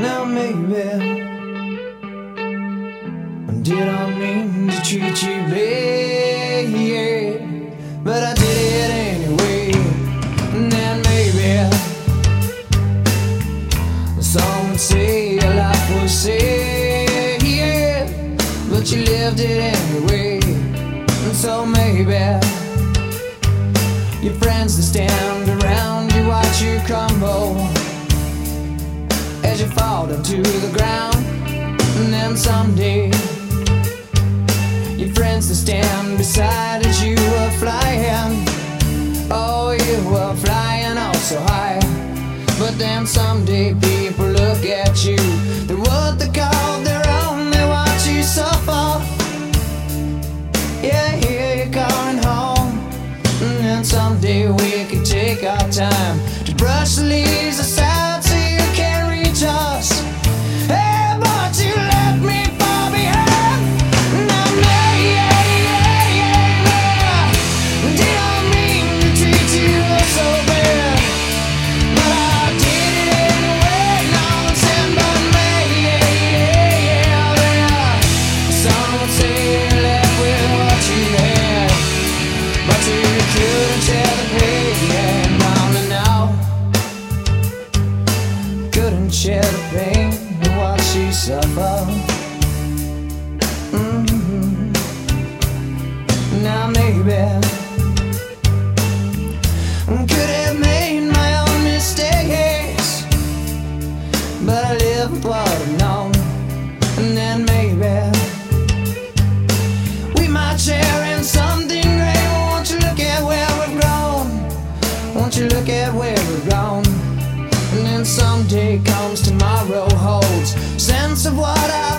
baby. Did I mean to treat you bad? But I did it anyway. And then maybe some would say your life was sad, but you lived it anyway. And so maybe your friends that stand around you watch you crumble you fall down to the ground. And then someday your friends that stand beside as you were flying. Oh, you were flying oh so high. But then someday people look at you. They're what they call their own. They watch you suffer. Yeah, here you're home. And then someday we can take our time to brush the leaves sense of what I